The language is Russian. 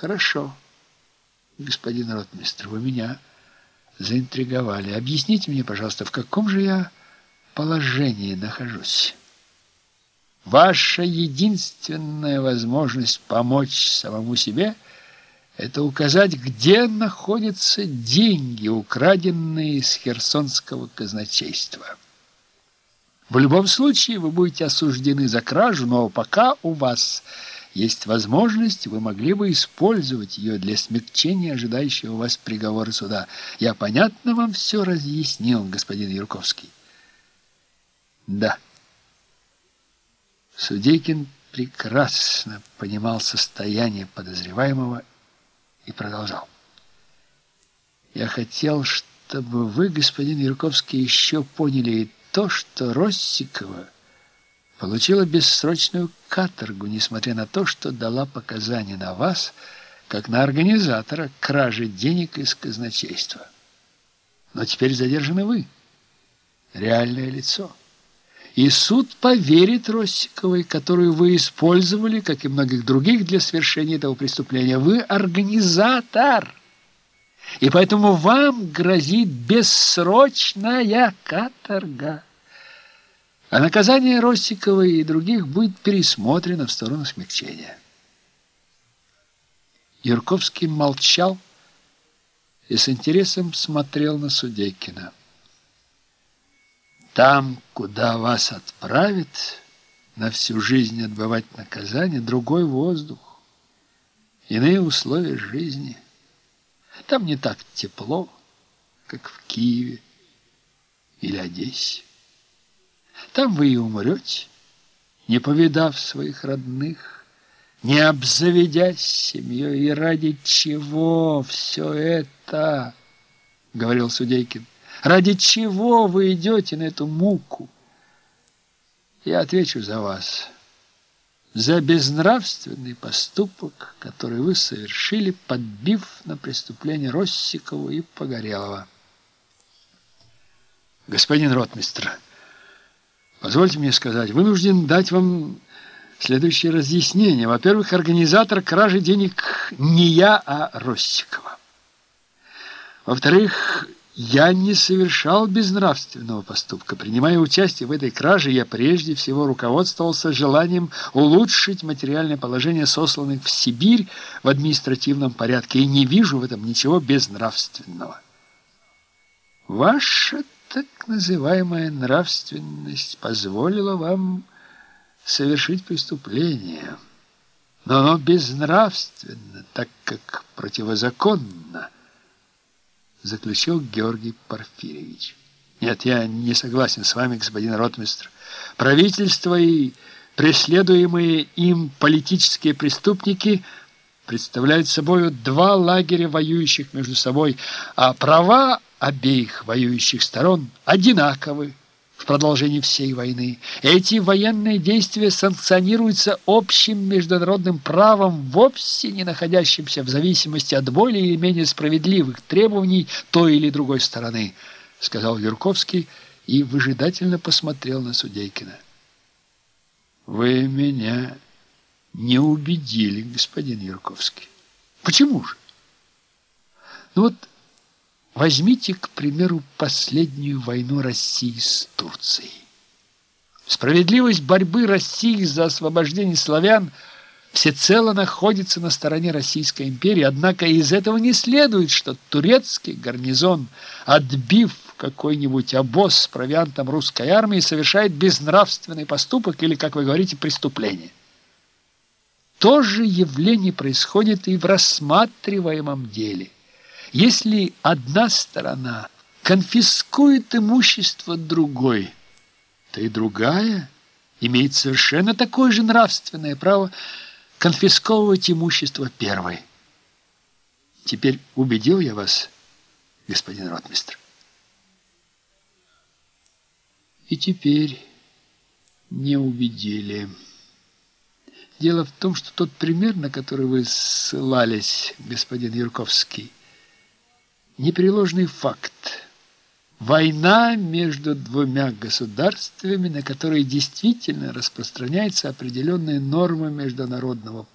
Хорошо, господин ротмистр, вы меня заинтриговали. Объясните мне, пожалуйста, в каком же я положении нахожусь? Ваша единственная возможность помочь самому себе – это указать, где находятся деньги, украденные из херсонского казначейства. В любом случае вы будете осуждены за кражу, но пока у вас есть возможность, вы могли бы использовать ее для смягчения ожидающего вас приговора суда. Я понятно вам все разъяснил, господин Юрковский? Да. Судейкин прекрасно понимал состояние подозреваемого и продолжал. Я хотел, чтобы вы, господин Юрковский, еще поняли то, что Россикова получила бессрочную каторгу, несмотря на то, что дала показания на вас, как на организатора кражи денег из казначейства. Но теперь задержаны вы, реальное лицо. И суд поверит Россиковой, которую вы использовали, как и многих других, для совершения этого преступления. Вы организатор, и поэтому вам грозит бессрочная каторга. А наказание Ростиковой и других будет пересмотрено в сторону смягчения. Юрковский молчал и с интересом смотрел на Судейкина. Там, куда вас отправят, на всю жизнь отбывать наказание, другой воздух, иные условия жизни. Там не так тепло, как в Киеве или Одессе. Там вы и умрете, не повидав своих родных, не обзаведясь семьей. И ради чего все это, говорил Судейкин, ради чего вы идете на эту муку? Я отвечу за вас, за безнравственный поступок, который вы совершили, подбив на преступление Россикова и Погорелова. Господин ротмистр, Позвольте мне сказать, вынужден дать вам следующее разъяснение. Во-первых, организатор кражи денег не я, а Ростикова. Во-вторых, я не совершал безнравственного поступка. Принимая участие в этой краже, я прежде всего руководствовался желанием улучшить материальное положение сосланных в Сибирь в административном порядке и не вижу в этом ничего безнравственного. Ваша так называемая нравственность позволила вам совершить преступление, но оно безнравственно, так как противозаконно, заключил Георгий Порфирьевич. Нет, я не согласен с вами, господин ротмистр. Правительство и преследуемые им политические преступники представляют собой два лагеря, воюющих между собой, а права обеих воюющих сторон одинаковы в продолжении всей войны. Эти военные действия санкционируются общим международным правом, вовсе не находящимся в зависимости от более или менее справедливых требований той или другой стороны, сказал Юрковский и выжидательно посмотрел на Судейкина. Вы меня не убедили, господин Юрковский. Почему же? Ну вот Возьмите, к примеру, последнюю войну России с Турцией. Справедливость борьбы России за освобождение славян всецело находится на стороне Российской империи, однако из этого не следует, что турецкий гарнизон, отбив какой-нибудь обоз с провиантом русской армии, совершает безнравственный поступок или, как вы говорите, преступление. То же явление происходит и в рассматриваемом деле – если одна сторона конфискует имущество другой, то и другая имеет совершенно такое же нравственное право конфисковывать имущество первой. Теперь убедил я вас, господин ротмистр? И теперь не убедили. Дело в том, что тот пример, на который вы ссылались, господин Юрковский, непреложный факт. Война между двумя государствами, на которые действительно распространяются определенные нормы международного